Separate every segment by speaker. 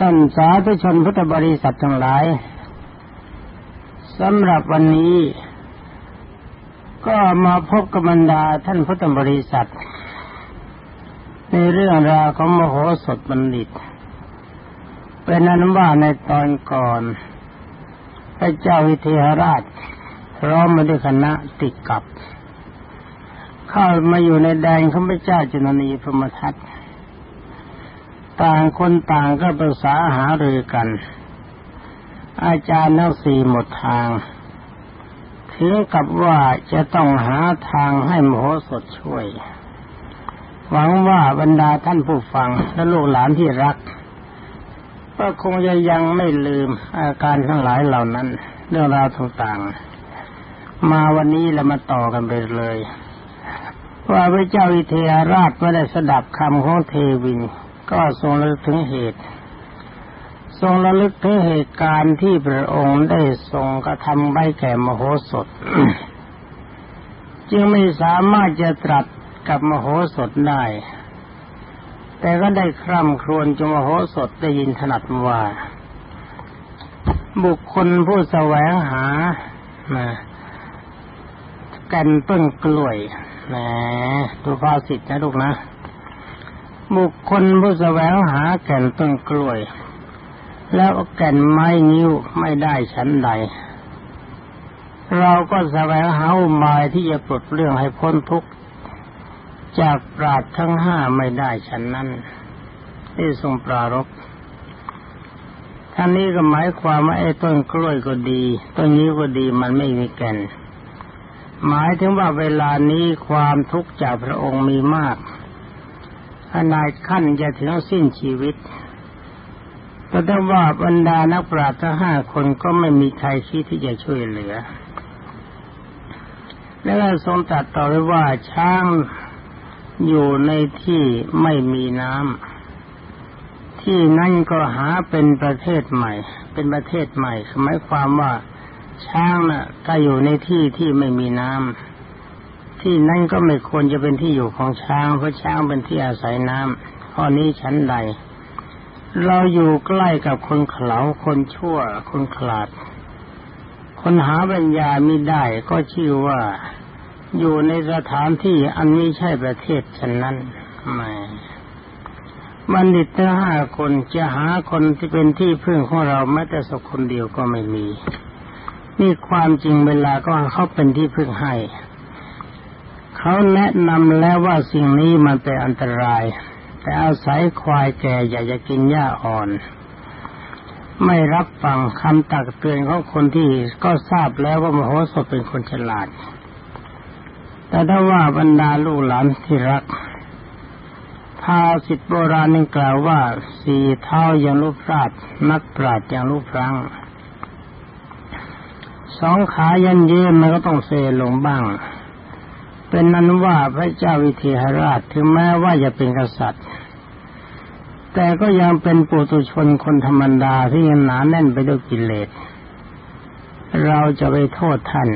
Speaker 1: ท่านสาธุชนพุทธบริษัททั้งหลายสำหรับวันนี้ ก็มาพบกับบรรดาท่านพุทธบริษัท ในเรื่องราวของมโหสถบัณฑิต เป็นนั้นว่าในตอนก่อน พระเจ้าวิเทหราชร้อมมาด้วยคณะติดกับ เข้ามาอยู่ในแดนของพระเจ้าจุนนีพรมทัต ต่างคนต่างก็ปรึกษาหารือกัน อาจารย์ทั้งสี่หมดทาง ถึงกับว่าจะต้องหาทางให้มโหสถช่วย หวังว่าบรรดาท่านผู้ฟังและลูกหลานที่รัก ก็คงจะยังไม่ลืมอาการทั้งหลายเหล่านั้น เรื่องราวต่างๆ มาวันนี้เรามาต่อกันไปเลย ว่าพระเจ้าอิเทหราชไม่ได้สดับคำของเทวิน ก็ทรงระลึกถึงเหตุ ทรงระลึกถึงเหตุการณ์ที่พระองค์ได้ทรงกระทำใบแก่มโหสถ จึงไม่สามารถจะตรัสกับมโหสถได้ แต่ก็ได้คร่ำครวญจนมโหสถได้ยินถนัดว่า บุคคลผู้แสวงหาแก่นต้นกล้วยแหมดูภาษิตนะลูกนะ บุคคลผู้แสวงหาแก่นต้นกล้วย แล้วแก่นไม้นิ้วไม่ได้ชั้นใด เราก็แสวงหาอุบายที่จะปลดเรื่องให้พ้นทุกข์จากปราดทั้งห้าไม่ได้ฉันนั้นที่ทรงปรารบท่านนี้ก็หมายความว่าไอ้ต้นกล้วยก็ดีต้นนี้ก็ดีมันไม่มีแก่น หมายถึงว่าเวลานี้ความทุกข์จากพระองค์มีมาก ขนาดขั้นจะถึงสิ้นชีวิตแต่ถ้าว่าบรรดานักปราชญ์ทั้งห้าคนก็ไม่มีใครคิดที่จะช่วยเหลือ แล้วทรงตรัสต่อไว้ว่าช้างอยู่ในที่ไม่มีน้ำที่นั่นก็หาเป็นประเทศใหม่ เป็นประเทศใหม่หมายความว่าช้างน่ะก็อยู่ในที่ที่ไม่มีน้ำ ที่นั่นก็ไม่ควรจะเป็นที่อยู่ของช้างเพราะช้างเป็นที่อาศัยน้ำข้อนี้ชั้นใด เราอยู่ใกล้กับคนเขลาคนชั่ว คนขลาด คนหาปัญญาไม่ได้ก็ชื่อว่าอยู่ในสถานที่อันนี้ใช่ประเทศฉันนั้นไม่บัณฑิตทั้งห้าคนจะหาคนที่เป็นที่พึ่งของเราแม้แต่สักคนเดียวก็ไม่มี นี่ความจริงเวลาก็เขาเป็นที่พึ่งให้ เขาแนะนำแล้วว่าสิ่งนี้มันเป็นอันตราย แต่อาศัยควายแก่อยากจะกินหญ้าอ่อน ไม่รับฟังคำตักเตือนของคนที่ก็ทราบแล้วว่ามโหสถเป็นคนฉลาด แต่ถ้าว่าบรรดาลูกหลานที่รักภาสิทธิโบราณนึงกล่าวว่าสี่เท้ายังรูปราดนักปราดอย่างรูปรังสองขายันเย็มันก็ต้องเซลงบ้าง เป็นนั้นว่าพระเจ้าวิเทหราชถึงแม้ว่าจะเป็นกษัตริย์ แต่ก็ยังเป็นปุถุชนคนธรรมดาที่ยังหนาแน่นไปด้วยกิเลส เราจะไปโทษท่าน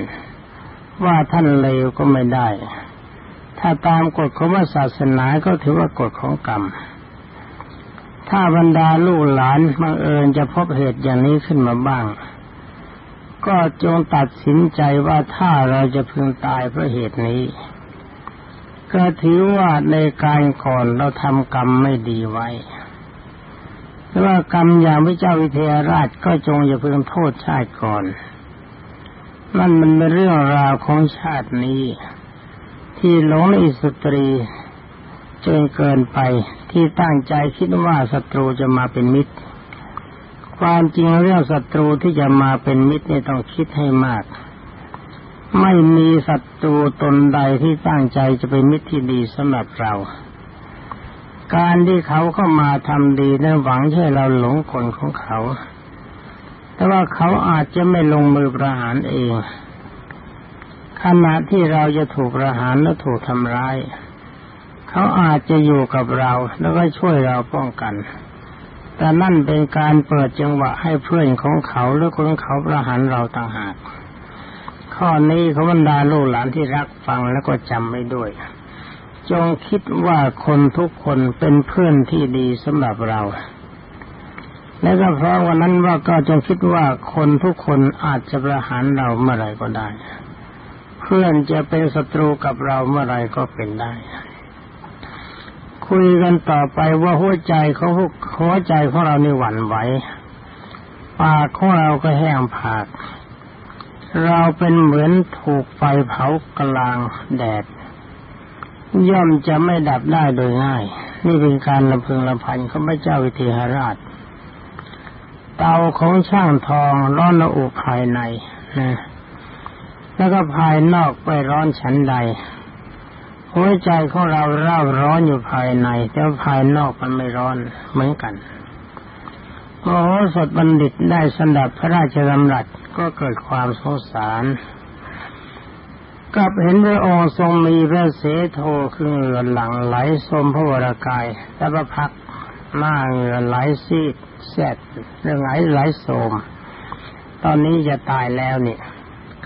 Speaker 1: ว่าท่านเลวก็ไม่ได้ ถ้าตามกฎของศาสนาก็ถือว่ากฎของกรรม ถ้าบรรดาลูกหลานบังเอิญจะพบเหตุอย่างนี้ขึ้นมาบ้างก็จงตัดสินใจว่าถ้าเราจะพึงตายเพราะเหตุนี้ ก็ถือว่าในการก่อนเราทำกรรมไม่ดีไว้เพราะว่ากรรมอย่างพระเจ้าวิเทหราชก็จงอย่าเพึงโทษชาติก่อนนั่นมันเป็นเรื่องราวของชาตินี้ ที่หลงในสตรีจนเกินไปที่ตั้งใจคิดว่าศัตรูจะมาเป็นมิตร ความจริงเรื่องศัตรูที่จะมาเป็นมิตรเนี่ยต้องคิดให้มาก ไม่มีศัตรูตนใดที่ตั้งใจจะเป็นมิตรที่ดีสำหรับเรา การที่เขาเข้ามาทำดีนั้นหวังให้เราหลงคนของเขา แต่ว่าเขาอาจจะไม่ลงมือประหารเอง ขณะที่เราจะถูกประหารและถูกทำร้าย เขาอาจจะอยู่กับเราแล้วก็ช่วยเราป้องกัน แต่นั่นเป็นการเปิดจังหวะให้เพื่อนของเขาหรือคนเขาประหารเราต่างหาก ข้อนี้เขาบรรดาลูกหลานที่รักฟังแล้วก็จำไว้ด้วย จงคิดว่าคนทุกคนเป็นเพื่อนที่ดีสำหรับเรา และก็เพราะวันนั้นว่าก็จงคิดว่าคนทุกคนอาจจะประหารเราเมื่อไรก็ได้ เพื่อนจะเป็นศัตรูกับเราเมื่อไรก็เป็นได้ คุยกันต่อไปว่าหัวใจเขาหัวใจของเรานี่หวั่นไหวปากของเราก็แห้งผาก เราเป็นเหมือนถูกไฟเผากลางแดด ย่อมจะไม่ดับได้โดยง่าย นี่เป็นการลำพึงลำพันของพระเจ้าวิเทหราช เตาของช่างทองร้อนระอุภายในนะแล้วก็ภายนอกไปร้อนฉันใด หัวใจของเราเร่าร้อนอยู่ภายใน แต่ภายนอกมันไม่ร้อนเหมือนกันโอ้สดบัณฑิตได้สันดับพระราชดำรัส ก็เกิดความสงสารกับเห็นพระองค์ทรงมีพระเสโทคือเหงื่อหลังไหลสมพระวรากายแต่พระพักหน้าเหงื่อไหลซีดแสดเรื่องไหลไหลโสม ตอนนี้จะตายแล้วเนี่ย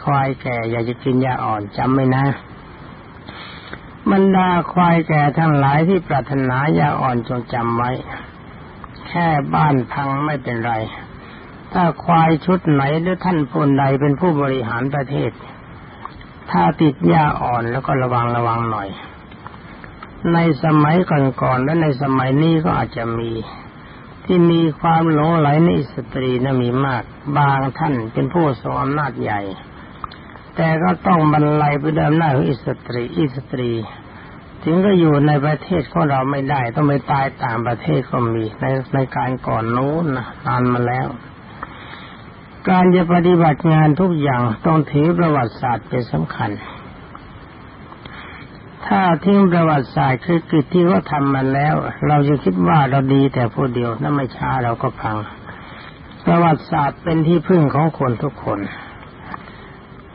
Speaker 1: ควายแก่อยากจะกินยาอ่อนจำไว้นะบรรดาควายแก่ทั้งหลายที่ปรารถนายาอ่อนจงจำไว้ แค่บ้านพังไม่เป็นไร ถ้าควายชุดไหนหรือท่านผู้ใดเป็นผู้บริหารประเทศ ถ้าติดหญ้าอ่อนแล้วก็ระวังระวังหน่อย ในสมัยก่อนๆและในสมัยนี้ก็อาจจะมี ที่มีความหลงใหลในสตรีนะมีมาก บางท่านเป็นผู้ทรงอำนาจใหญ่ แต่ก็ต้องบรรลัยไปด้วยอำนาจของอิสตรีอิสตรี ถึงก็อยู่ในประเทศของเราไม่ได้ ต้องไปตายต่างประเทศก็มีในในการก่อนโน้นนะนานมาแล้ว การจะปฏิบัติงานทุกอย่างต้องถือประวัติศาสตร์เป็นสำคัญ ถ้าทิ้งประวัติศาสตร์คือกิจที่เขาทำมาแล้ว เราจะคิดว่าเราดีแต่ผู้เดียวนั่นไม่ช้าเราก็พัง ประวัติศาสตร์เป็นที่พึ่งของคนทุกคน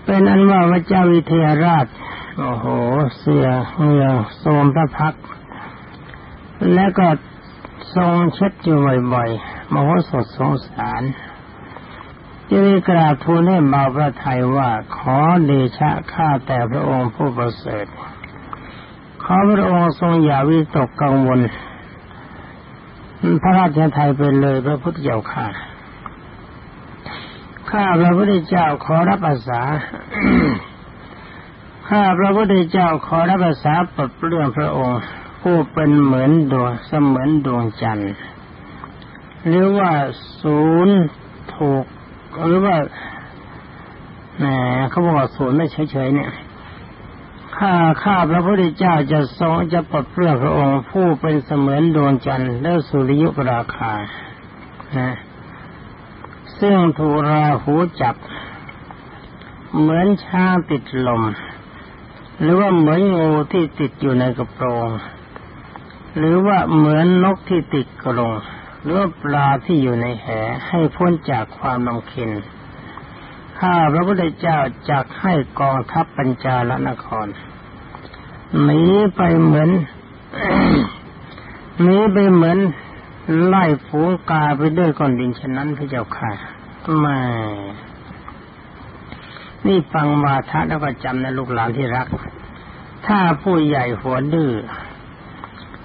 Speaker 1: เป็นอันว่าพระเจ้าวิเทหราช โอ้โห เสียเงือโสมพระพัก และก็ทรงเช็ดอยู่บ่อยๆมโหสถสงสาร จึงกราบทูลให้เบาพระทัยว่าขอเดชะข้าแต่พระองค์ผู้ประเสริฐขอพระองค์ทรงอย่าวิตกกังวล พระราชไทยไปเลยพระพุทธเจ้าค่ะ ข้าพระพุทธเจ้าขอรับภาษา ข้าพระพุทธเจ้าขอรับภาษาปลดเรื่องพระองค์ ผู้เป็นเหมือนดวงเสมือนดวงจันทร์หรือว่าศูนย์ถูก หรือว่าแหมเขาบอกว่าศูนย์ไม่เฉยๆเนี่ยข้าข้าพระพุทธเจ้าจะทรงจะปลดเปลื้องพระองค์ผู้เป็นเสมือนดวงจันทร์และสุริยุปราคานะซึ่งถูราหูจับ เหมือนช้างติดลม หรือว่าเหมือนงูที่ติดอยู่ในกระโปรง หรือว่าเหมือนนกที่ติดกรง หรือปลาที่อยู่ในแหให้พ้นจากความนำเค็นข้าพระพุทธเจ้าจักให้กองทัพปัญจาลนครหนีไปเหมือนหนีไปเหมือนไล่ฝูงกาไปด้วยก้อนดินฉะนั้นพระเจ้าค่ะมานี่ฟังวาทะแล้วก็จำนะลูกหลานที่รัก ถ้าผู้ใหญ่หัวดื้อ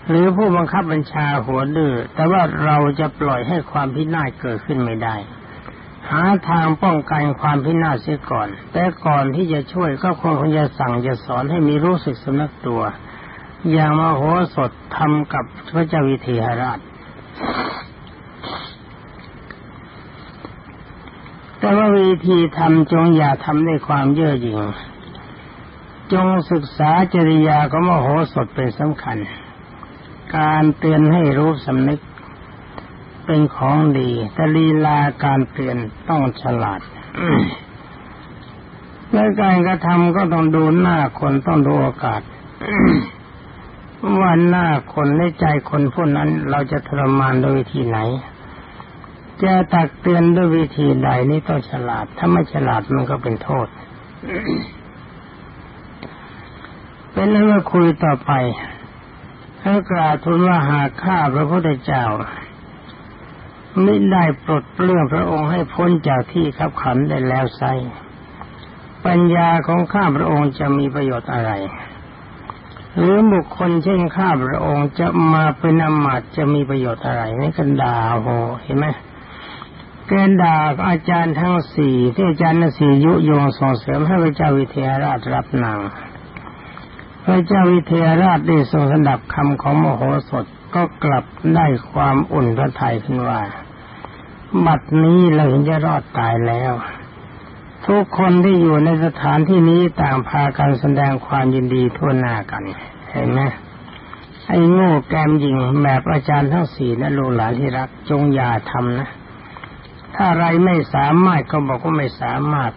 Speaker 1: หรือผู้บังคับบัญชาหัวดื้อแต่ว่าเราจะปล่อยให้ความพินาศเกิดขึ้นไม่ได้ หาทางป้องกันความพินาศเสียก่อน แต่ก่อนที่จะช่วยก็คงจะสั่งจะสอนให้มีรู้สึกสำนักตัว อย่างมโหสถทำกับพระเจ้าวิเทหราชแต่ว่าวิธีทำจงอย่าทำด้วยความเย่อหยิ่งจงศึกษาจริยาของมโหสถเป็นสำคัญ การเตือนให้รู้สำนึก เป็นของดีแต่ลีลาการเตือนต้องฉลาดในการกระทำก็ต้องดูหน้าคนต้องดูโอกาสว่าหน้าคนในใจคนผู้นั้นเราจะทรมานโดยวิธีไหน จะตักเตือนด้วยวิธีใดนี่ต้องฉลาด ถ้าไม่ฉลาดมันก็เป็นโทษ เป็นเรื่องคุยต่อไป ให้กราทูลว่าหากข้าพระพุทธเจ้าไม่ได้ปลดเปลื้องพระองค์ให้พ้นจากที่ขับขันได้แล้วไซปัญญาของข้าพระองค์จะมีประโยชน์อะไร หรือบุคคลเช่นข้าพระองค์จะมาเป็นอมาตจะมีประโยชน์อะไรนี่กันดาโหเห็นไหมกณฑ์ดาอาจารย์ทั้งสี่ที่อาจารย์สี่ยุยงส่งเสริมให้พระเจ้าวิเทหราชรับนาง พระเจ้าวิเทหราชได้ทรงสดับคำของมโหสถก็กลับได้ความอุ่นพระทัยขึ้นว่าบัดนี้เราเห็นจะรอดตายแล้ว ทุกคนที่อยู่ในสถานที่นี้ต่างพากันแสดงความยินดีทั่วหน้ากัน เห็นไหมไอ้โง่แกมยิงแบบอาจารย์ทั้งสี่นะลูกหลานที่รักจงอย่าทำนะ ถ้าอะไรไม่สามารถก็บอกว่าไม่สามารถ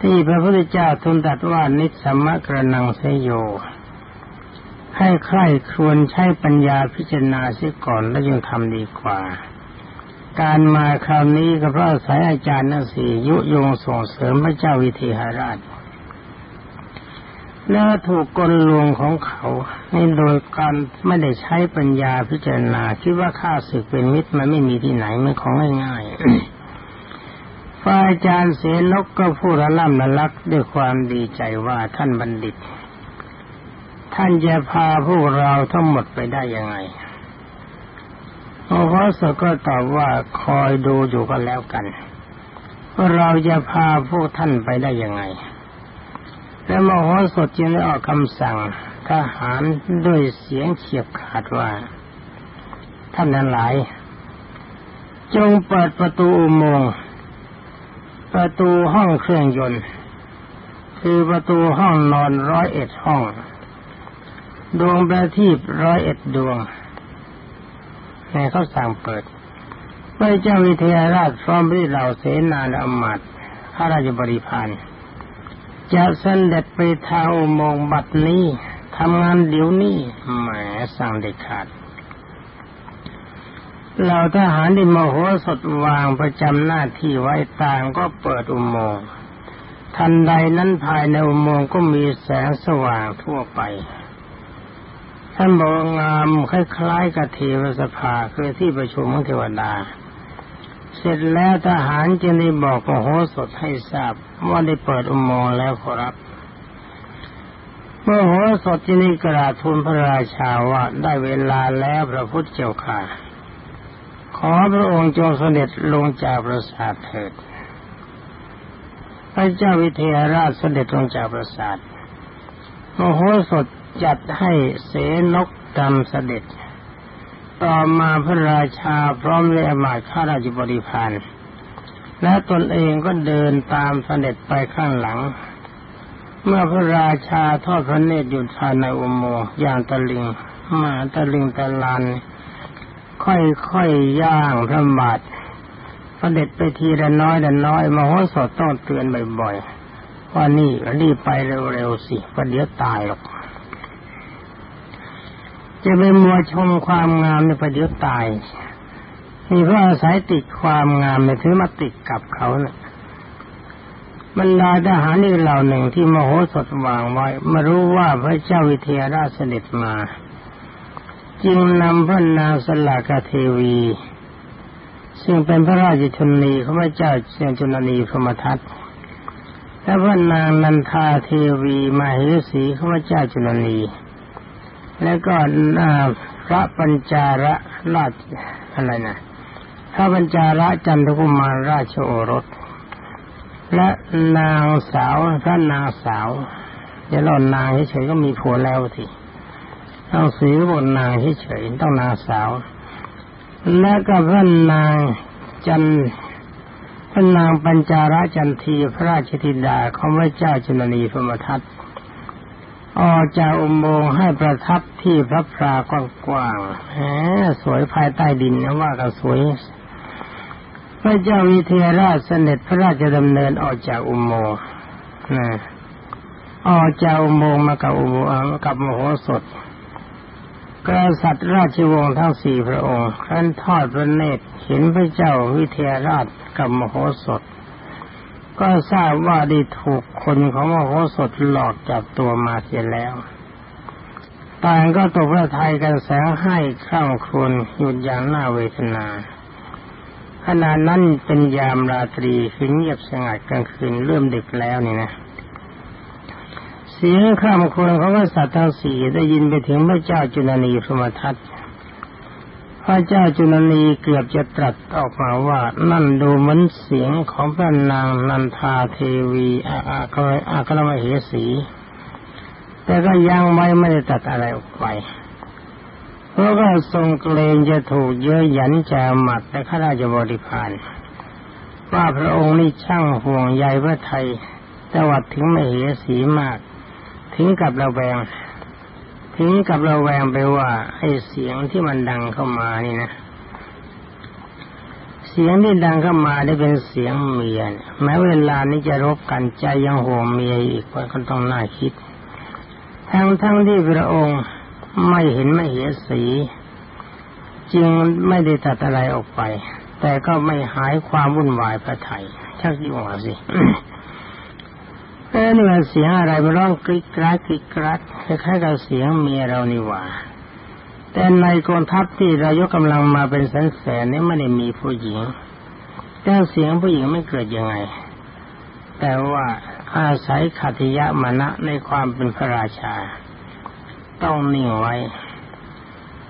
Speaker 1: ที่พระพุทธเจ้าทูลตรัสว่านิสมะกระนังเสยโย ให้ใคร่ครวญใช้ปัญญาพิจารณาเสียก่อนแล้วยังทำดีกว่า การมาคราวนี้ก็เพราะอายอาจารย์ทั้งสี่ยุยงส่งเสริมพระเจ้าวิเทหราชแล้วถูกกลลวงของเขาในโดยการไม่ได้ใช้ปัญญาพิจารณาคิดว่าข้าศึกเป็นมิตรมันไม่มีที่ไหนมันของง่ายๆ ฝ่ายอาจารย์เสนกก็พูดระล่ำระลักด้วยความดีใจว่าท่านบัณฑิต ท่านจะพาพวกเราทั้งหมดไปได้ยังไงโอโหสก็ตอบว่าคอยดูอยู่กันแล้วกันว่าเราจะพาพวกท่านไปได้ยังไง แล้วมโหสถจึงได้ออกคำสั่งทหารด้วยเสียงเฉียบขาดว่า ท่านนั้นหลาย จงเปิดประตูอุโมงค์ ประตูห้องเครื่องยนต์ คือประตูห้องนอนร้อยเอ็ดห้อง ดวงประทีปร้อยเอ็ดดวงแม่เขาสั่งเปิดพระเจ้าวิเทหราชพร้อมด้วยเหล่าเสนาและอมาตย์ข้าราชบริพารจะเสด็จไปทางอุโมงค์บัดนี้ทำงานเดี๋ยวนี้แหมสั่งเด็ดขาด เหล่าทหารที่มโหสถวางประจำหน้าที่ไว้ต่างก็เปิดอุโมงค์ทันใดนั้นภายในอุโมงค์ก็มีแสงสว่างทั่วไป ท่านบอกงามคล้ายๆกับเทวสภาคือที่ประชุมของเทวดา เสร็จแล้วทหารจึงได้บอกมโหสถให้ทราบว่าได้เปิดอุโมงค์แล้วขอรับมโหสถจึงได้กราบทูลพระราชาว่าได้เวลาแล้วพระพุทธเจ้าค่ะ ขอพระองค์จงเสด็จลงจากปราสาทเถิด พระเจ้าวิเทหราชเสด็จลงจากปราสาทมโหสถจัดให้เสนกดำเสด็จ ต่อมาพระราชาพร้อมด้วยอมาตข้าราชบริพารและตนเองก็เดินตามเสด็จไปข้างหลัง เมื่อพระราชาทอดพระเนตรอยู่ภายในอุโมงค์อย่างตะลิงมาตะลิงตะลัน ค่อยๆย่างพระบาทเสด็จไปทีละน้อยละน้อยมโหสถต้องเตือนบ่อยๆว่านี่รีบไปเร็วๆสิเพราะเดี๋ยวตายหรอก จะไปมัวชมความงามในประเดี๋ยวตายนี่เพราะอาศัยติดความงามในถือมาติดกับเขาเนะ่ะบรรดาทหารอีกเหล่าหนึ่งที่มโหสถวางไว้มารู้ว่าพระเจ้าวิเทหราชเสด็จมา จึงนำพระนางสลากาเทวี ซึ่งเป็นพระราชชนนีของพระเจ้าเชียงจุลนีพรหมทัตและพระนางนันทาเทวีมาเหสีของพระเจ้าจุลนีแล้วก็พระปัญจาระราชอะไรนะพระปัญจาระจันทกุมารราชโอรส และนางสาวพระนางสาวเดี๋ยวเรานางเฉยๆก็มีผัวแล้วที ต้องสีบนนางเฉยๆต้องนางสาว และก็พระนางจันพระนางปัญจาระจันทีพระราชธิดาของพระเจ้าจุลนีพรมทัตออกจากอุโมงค์ให้ประทับที่พระพรากว้างแหมสวยภายใต้ดินนะว่ากันสวย พระเจ้าวิเทหราชเสด็จพระราชดำเนินออกจากอุโมงค์นะออกจากอุโมงค์มากับอุโมงค์กับมโหสถ กษัตริย์ราชวงศ์ทั้งสี่พระองค์ครั้นทอดพระเนตรเห็นพระเจ้าวิเทหราชกับมโหสถ ก็ทราบว่าได้ถูกคนของมโหสถหลอกจับตัวมาเสียแล้วต่างก็ตกพระทัยกันแสงให้ข้ามครวนหยุดอย่างน่าเวทนาขณะนั้นเป็นยามราตรีคือเงียบสงัดกลางคืนเริ่มดึกแล้วนี่นะ เสียงข้ามครวนของกษัตริย์ทั้งสี่ได้ยินไปถึงพระเจ้าจุลนีพรมทัตพระเจ้าจุลนีเกือบจะตรัสออกมาว่านั่นดูเหมือนเสียงของพระนางนันทาเทวีอาอาคอาครมเหสี แต่ก็ยังไม่ไม่ได้ตัดอะไรออกไปเพราะว่าทรงเกรงจะถูกเยอะหยันแจหมัดและข้าราชบริพารว่าพระองค์นี่ช่างห่วงใยพระไทยแต่วัดถึงไม่เหสีมาก ถึงกับระแวง ถึงกับระแวงไปว่าไอ้เสียงที่มันดังเข้ามานี่นะเสียงที่ดังเข้ามาได้เป็นเสียงเมียแม้เวลานี้จะรบกันใจยังห่วงเมียอีกว่าก็ต้องน่าคิด ทั้งทั้งที่พระองค์ไม่เห็นไม่เห็นสี จึงไม่ได้ตัดอะไรออกไป แต่ก็ไม่หายความวุ่นวายพระไทยชักยุ่งสิ เออนี่มันเสียงอะไรมันร้องกริกกรักกริกกรักคล้ายๆกับเสียงเมียเรานี่หว่า แต่ในกองทัพที่เรายกกำลังมาเป็นแสนแสนนี่ไม่ได้มีผู้หญิงแต่เสียงผู้หญิงไม่เกิดยังไง แต่ว่าอาศัยขัติยะมณะในความเป็นพระราชา ต้องนิ่งไว้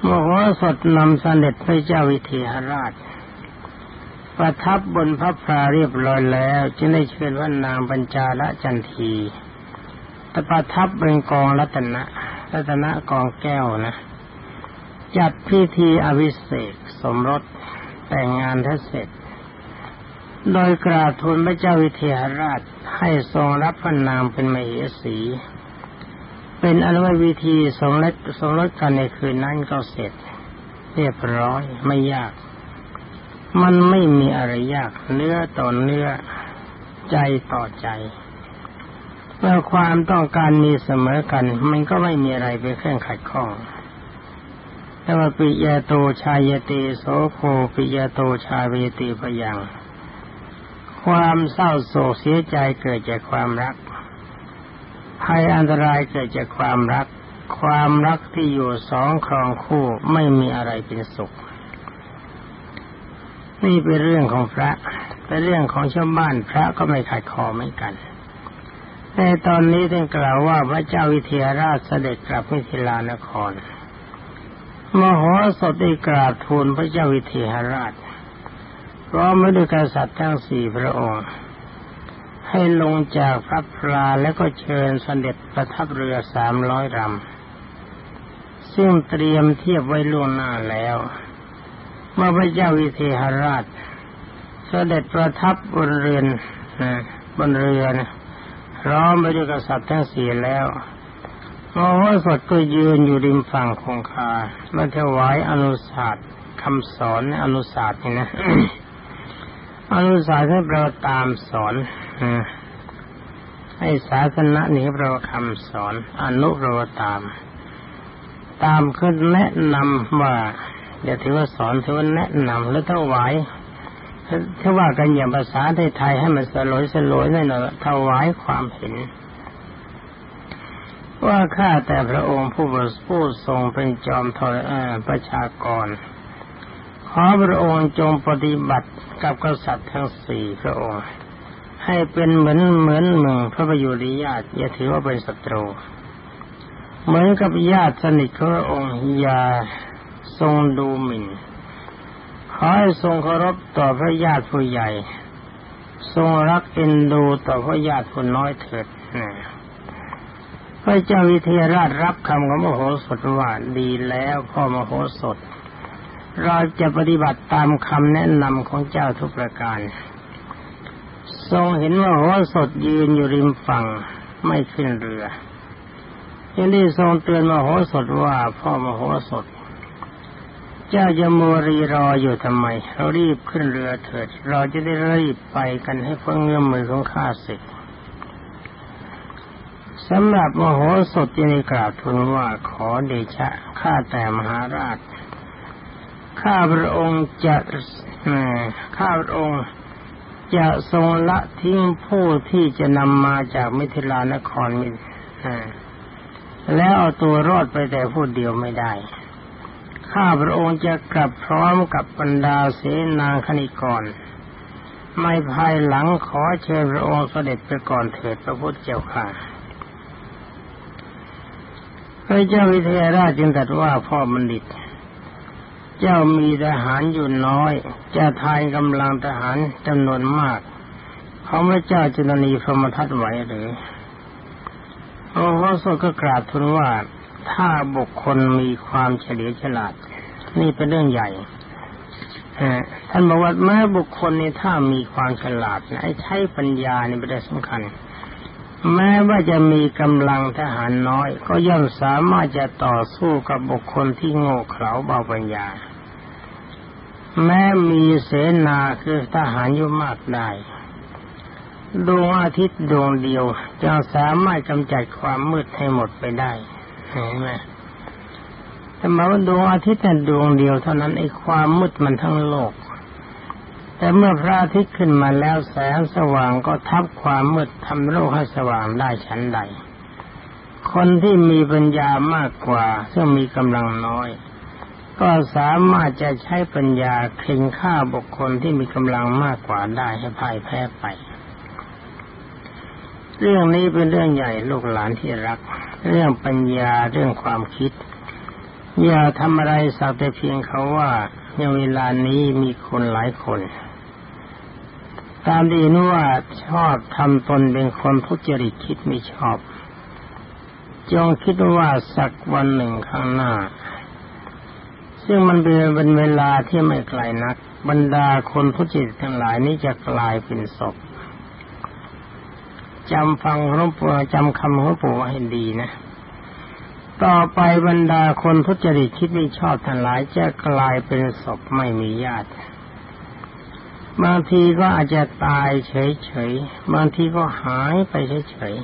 Speaker 1: มโหสดนำเสด็จพระเจ้าวิเทหราช ประทับบนพระพราเรียบร้อยแล้ว จึงได้เชิญว่านางปัญจาละจันทีแต่ประทับบนกองรัตนะรัตนะกองแก้วนะ จัดพิธีอภิเศษสมรสแต่งงานทั้งเสร็จ โดยกราบทูลพระเจ้าวิเทหราชให้ทรงรับพระนามเป็นมเหสี เป็นอนุวิธีสมรสสมรสกันในคืนนั้นก็เสร็จ เรียบร้อยไม่ยาก มันไม่มีอะไรยากเนื้อต่อเนื้อใจต่อใจเมื่อความต้องการมีเสมอกัน มันก็ไม่มีอะไรเป็นเครื่องขัดข้องแต่ว่าปิยโตชายเตโสโคปิยโตชาเวติพยัง ความเศร้าโศกเสียใจเกิดจากความรักภัยอันตรายเกิดจากความรัก ความรักที่อยู่สองครองคู่ไม่มีอะไรเป็นสุข นี่เป็นเรื่องของพระเป็นเรื่องของชาวบ้านพระก็ไม่ขัดคอเหมือนกันแต่ตอนนี้ท่านกล่าวว่าพระเจ้าวิเทหราชเสด็จกลับมิถิลานคร มโหสถได้กราบทูลพระเจ้าวิเทหราชพร้อมด้วยกษัตริย์ทั้งสี่พระองค์ ให้ลงจากพระพลาแล้วก็เชิญเสด็จประทับเรือสามร้อยลำซึ่งเตรียมเทียบไว้ล่วงหน้าแล้ว เมื่อพระเจ้าวิเทหราช เสด็จประทับบนเรือนบนเรือนร้อมไปด้วยกษัตริย์ทั้งสี่แล้วมโหสถก็ยืนอยู่ริมฝั่งคงคามาถวายอนุสาสคำสอนอนุสาสนี่นะอนุสาสให้เราตามสอนให้ศาสนานี้เราคำสอน อนุเราตาม ตามขึ้นแนะนำว่า อย่าถือว่าสอนถือว่าแนะนำหรือถวายถ้าว่ากันอย่างภาษาไทยให้มันสลอยสลอยหน่อยถวายความเห็น ว่าข้าแต่พระองค์ผู้บริสุทธิ์ทรงเป็นจอมทรประชากร ขอพระองค์จงปฏิบัติกับกษัตริย์ทั้งสี่พระองค์ ให้เป็นเหมือนเหมือนเมืองพระประยุรญาตอย่าถือว่าเป็นศัตรูเหมือนกับญาติสนิทของพระองค์อย่า ทรงดูหมิ่น ขอให้ทรงเคารพต่อพระญาติผู้ใหญ่ ทรงรักเอ็นดูต่อพระญาติผู้น้อยเถิดพระเจ้าวิเทหราชรับคำของมโหสถว่าดีแล้วพ่อมโหสถ เราจะปฏิบัติตามคำแนะนำของเจ้าทุกประการ ทรงเห็นว่าโหสถยืนอยู่ริมฝั่งไม่ขึ้นเรือยังได้ทรงเตือนมโหสถว่าพ่อมโหสถ เจ้าจะโมรีรออยู่ทำไม เรารีบขึ้นเรือเถิด เราจะได้รีบไปกันให้พ้นเงื้อมมือของข้าศึกสำหรับมโหสถยังกราบทูลว่าขอเดชะข้าแต่มหาราช ข้าพระองค์จะข้าพระองค์จะทรงละทิ้งผู้ที่จะนำมาจากมิถิลานครมิแล้วเอาตัวรอดไปแต่ผู้เดียวไม่ได้ ข้าพระองค์จะกลับพร้อมกับบรรดาเสนาคณิกร ไม่ภายหลังขอเชิญพระองค์เสด็จไปก่อนเถิดพระพุทธเจ้าค่ะ พระเจ้าวิเทหราชจึงตรัสว่าพ่อบัณฑิต เจ้ามีทหารอยู่น้อย จะทายกำลังทหารจำนวนมากเขาพระเจ้าจุลนีพรหมทัตไหวหรือพระโหสถก็กราบทูลว่า ถ้าบุคคลมีความเฉลียวฉลาด นี่เป็นเรื่องใหญ่ท่านบอกว่าแม้บุคคลนี่ถ้ามีความฉลาดนะใช้ปัญญานี่เป็นเรื่องสำคัญ แม้ว่าจะมีกำลังทหารน้อย ก็ย่อมสามารถจะต่อสู้กับบุคคลที่โง่เขลาเบาปัญญา แม้มีเสนาคือทหารยุ่มากได้ดวงอาทิตย์ดวงเดียวจะสามารถกำจัดความมืดให้หมดไปได้ เห็นไหมแต่มาว่าดวงอาทิตย์แต่ดวงเดียวเท่านั้นไอ้ความมืดมันทั้งโลก แต่เมื่อพระอาทิตย์ขึ้นมาแล้วแสงสว่างก็ทับความมืดทำโลกให้สว่างได้ชั้นใด คนที่มีปัญญามากกว่า ซึ่งมีกำลังน้อย ก็สามารถจะใช้ปัญญาเข่งฆ่าบุคคลที่มีกำลังมากกว่าได้ให้พ่ายแพ้ไป เรื่องนี้เป็นเรื่องใหญ่ลูกหลานที่รัก เรื่องปัญญาเรื่องความคิด อย่าทำอะไรสักแต่เพียงเขาว่าในเวลานี้มีคนหลายคน ตามดีนว่าชอบทำตนเป็นคนทุจริตคิดไม่ชอบ จงคิดว่าสักวันหนึ่งข้างหน้า ซึ่งมันเป็นเวลาที่ไม่ไกลนัก บรรดาคนทุจริตทั้งหลายนี้จะกลายเป็นศพ จำฟังหลวงปู่จำคำหลวงปู่ให้ดีนะ ต่อไปบรรดาคนทุจริตคิดไม่ชอบทั้งหลายจะกลายเป็นศพไม่มีญาติบางทีก็อาจจะตายเฉยๆ บางทีก็หายไปเฉย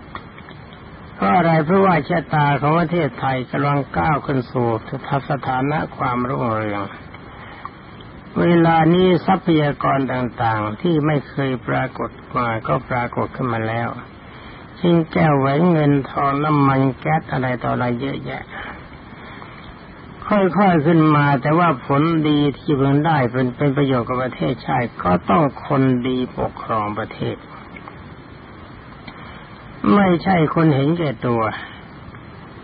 Speaker 1: ๆ เพราะอะไรเพราะว่าชะตาของประเทศไทยกำลังก้าวขึ้นสู่สถานะความรุ่งเรือง เวลานี้ทรัพยากรต่างๆ ที่ไม่เคยปรากฏมาก็ปรากฏขึ้นมาแล้วชิงแก้วแหวนเงินทองน้ำมันแก๊สอะไรต่ออะไรเยอะแยะ ค่อยๆขึ้นมาแต่ว่าผลดีที่เพิ่งได้เป็นเป็นประโยชน์กับประเทศชาติก็ต้องคนดีปกครองประเทศ ไม่ใช่คนเห็นแก่ตัว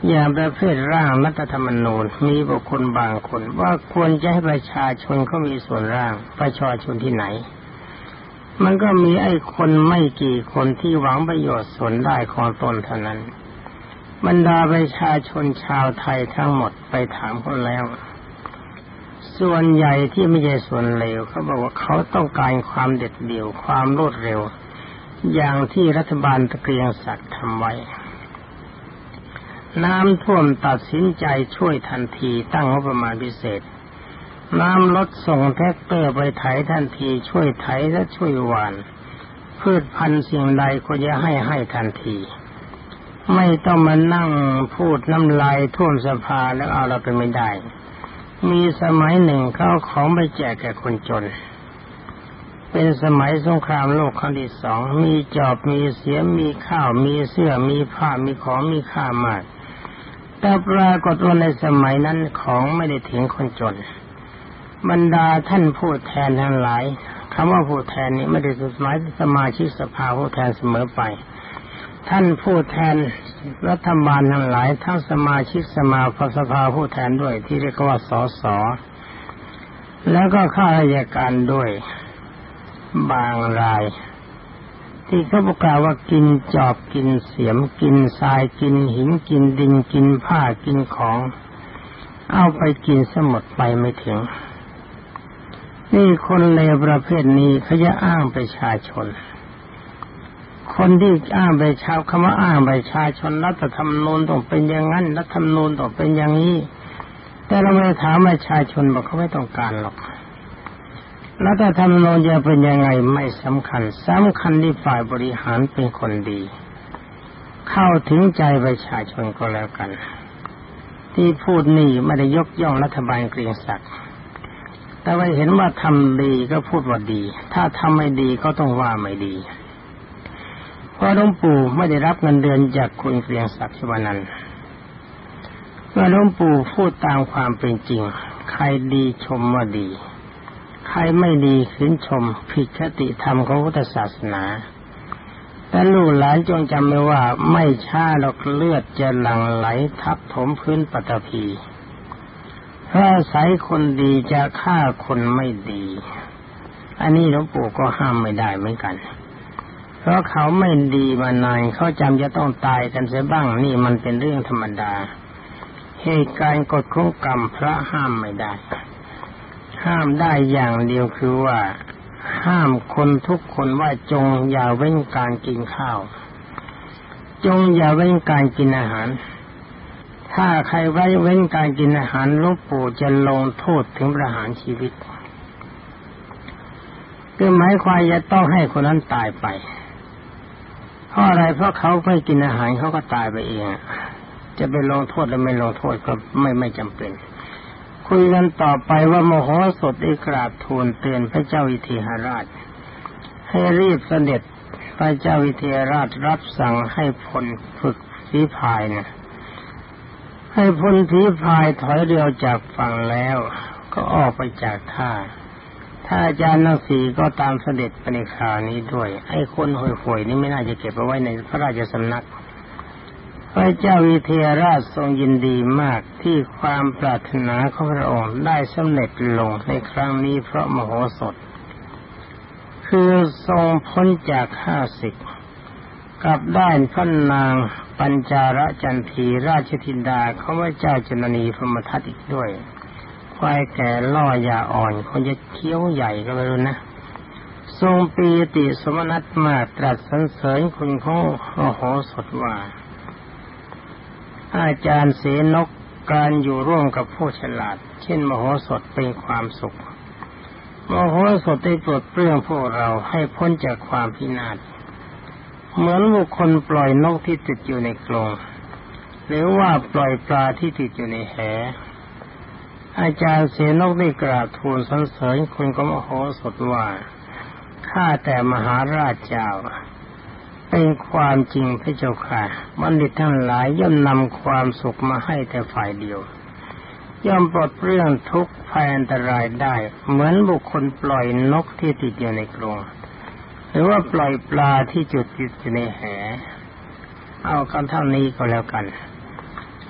Speaker 1: อย่างประเภทร่างรัฐธรรมนูญมีบุคคลบางคนว่าควรจะให้ประชาชนเขามีส่วนร่างประชาชนที่ไหน มันก็มีไอ้คนไม่กี่คนที่หวังประโยชน์ส่วนได้ของตนเท่านั้น บรรดาประชาชนชาวไทยทั้งหมดไปถามเขาแล้ว ส่วนใหญ่ที่ไม่ใช่ส่วนเลวเขาบอกว่าเขาต้องการความเด็ดเดี่ยวความรวดเร็ว อย่างที่รัฐบาลตะเกียงศักดิ์ทำไว้ น้ำท่วมตัดสินใจช่วยทันทีตั้งงบประมาณพิเศษ น้ำลดส่งแทรกเตอร์ไปไถทันที ช่วยไถและช่วยหว่าน พืชพันธุ์สิ่งใดก็จะให้ให้ทันที ไม่ต้องมานั่งพูดน้ำลายท่วมสภาแล้วเอาเราไปไม่ได้ มีสมัยหนึ่งเขาของไปแจกแก่คนจน เป็นสมัยสงครามโลกครั้งที่สองมีจอบมีเสียมมีข้าวมีเสื้อมีผ้ามีของมีค่ามาก แต่ปรากฏว่าในสมัยนั้นของไม่ได้ถึงคนจน บรรดาท่านผู้แทนทั้งหลายคำว่าผู้แทนนี้ไม่ได้หมายสมาชิกสภาผู้แทนเสมอไป ท่านผู้แทนรัฐบาลทั้งหลายทั้งสมาชิกสมาพสภาผู้แทนด้วยที่เรียกว่าสสแล้วก็ข้าราชการด้วย บางราย ที่เขาประกาศว่ากินจอบกินเสียมกินทรายกินหินกินดินกินผ้ากินของ เอาไปกินสมดไปไม่ถึง นี่คนเลวประเภทนี้เขาจะอ้างประชาชน คนที่อ้างประชาคำว่าอ้างประชาชนรัฐธรรมนูญต้องเป็นอย่างนั้นรัฐธรรมนูญต้องเป็นอย่างนี้แต่เราไม่ถามประชาชนบอกเขาไม่ต้องการหรอก แล้วถ้าทำโนจะเป็นยังไงไม่สำคัญสำคัญที่ฝ่ายบริหารเป็นคนดี เข้าถึงใจประชาชนก็แล้วกัน ที่พูดนี่ไม่ได้ยกย่องรัฐบาลเกรียงศักดิ์แต่ว่าเห็นว่าทำดีก็พูดว่าดี ถ้าทำไม่ดีก็ต้องว่าไม่ดี เพราะหลวงปู่ไม่ได้รับเงินเดือนจากคุณเกรียงศักดิ์ชวนันเมื่อหลวงปู่พูดตามความเป็นจริง ใครดีชมว่าดี ใครไม่ดีขืนชม ผิดคติธรรมของพุทธศาสนา แต่ลูกหลานจงจำไว้ว่าไม่ช้าหรอกเลือดจะหลั่งไหลทับถมพื้นปฐพีเพราะอายคนดีจะฆ่าคนไม่ดี อันนี้หลวงปู่ก็ห้ามไม่ได้เหมือนกัน เพราะเขาไม่ดีมานานเขาจำจะต้องตายกันเสียบ้างนี่มันเป็นเรื่องธรรมดา เหตุการณ์กฎของกรรมพระห้ามไม่ได้ ห้ามได้อย่างเดียวคือว่า ห้ามคนทุกคนว่าจงอย่าเว้นการกินข้าว จงอย่าเว้นการกินอาหาร ถ้าใครไว้เว้นการกินอาหารหลวงปู่จะลงโทษถึงประหารชีวิตคือหมายความจะต้องให้คนนั้นตายไปเพราะอะไรเพราะเขาไม่กินอาหารเขาก็ตายไปเอง จะไปลงโทษหรือไม่ลงโทษก็ไม่ไม่จำเป็น คุยกันต่อไปว่าโมโหสดได้กราบทูลเตือนพระเจ้าวิเทหราช ให้รีบเสด็จพระเจ้าวิเทหราชรับสั่งให้พลฝึกฝีพายเนี่ยให้พลฝีพายถอยเรือจากฝั่งแล้ว ก็ออกไปจากท่าถ้าอาจารย์นักสีก็ตามเสด็จไปในคราวนี้ด้วย ไอ้คนห่วยๆนี่ไม่น่าจะเก็บเอาไว้ในพระราชสำนัก พระเจ้าวิเทหราชทรงยินดีมากที่ความปรารถนาของพระองค์ได้สำเร็จลงในครั้งนี้เพราะมโหสถ คือทรงพ้นจากข้าศึกกับได้พระนางปัญจาระจันทีราชธินดาเขาว่าเจ้าจนนีพรมทัตอีกด้วย ควายแก่ล่อยาอ่อนคนจะเคี้ยวใหญ่ก็ไม่รู้นะ ทรงปีติสมนัตมาตรัสสรรเสริญคุณของโอโหสดว่า อาจารย์เสนกการอยู่ร่วมกับผู้ฉลาด เช่นมโหสถเป็นความสุข มโหสถได้ปลดเปลื้องพวกเราให้พ้นจากความพินาศเหมือนบุคคลปล่อยนกที่ติดอยู่ในกรงหรือว่าปล่อยปลาที่ติดอยู่ในแห อาจารย์เสนกได้กราบทูลสรรเสริญคุณก็มโหสถว่าข้าแต่มหาราชเจ้า เป็นความจริงพระเจ้าค่ะบัณฑิตทั้งหลายย่อมนำความสุขมาให้แต่ฝ่ายเดียว ย่อมปลดเรื่องทุกข์ภัยอันตรายได้ เหมือนบุคคลปล่อยนกที่ติดอยู่ในกรงหรือว่าปล่อยปลาที่จุดติดอยู่ในแห เอากันเท่านี้ก็แล้วกัน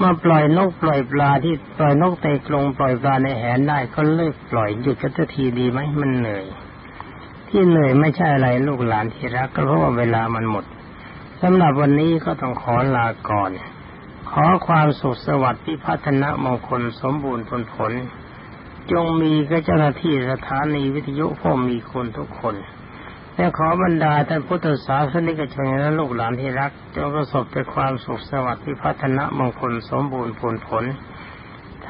Speaker 1: มาปล่อยนกปล่อยปลาที่ปล่อยนกในกรงปล่อยปลาในแหได้ก็เลิกปล่อยหยุดกันทีดีไหมมันเหนื่อย ที่เหนื่อยไม่ใช่อะไรลูกหลานที่รักก็เพราะว่าเวลามันหมดสำหรับวันนี้ก็ต้องขอลาก่อน ขอความสุขสวัสดิ์พิพัฒนมงคลสมบูรณ์ผลผล จงมีกับเจ้าหน้าที่สถานีวิทยุผู้มีคนทุกคนและขอบรรดาท่านพุทธศาสนิกชนและลูกหลานที่รัก จงประสบแต่ความสุขสวัสดิ์พิพัฒนมงคลสมบูรณ์ผลผล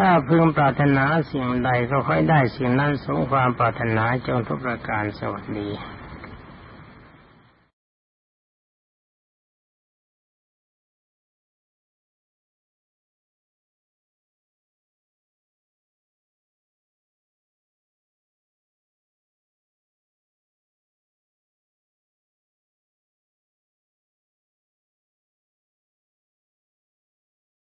Speaker 1: ถ้าพึงปรารถนาสิ่งใดก็ค่อยได้สิ่งนั้นสมความปรารถนาจงทุกประการสวัสดี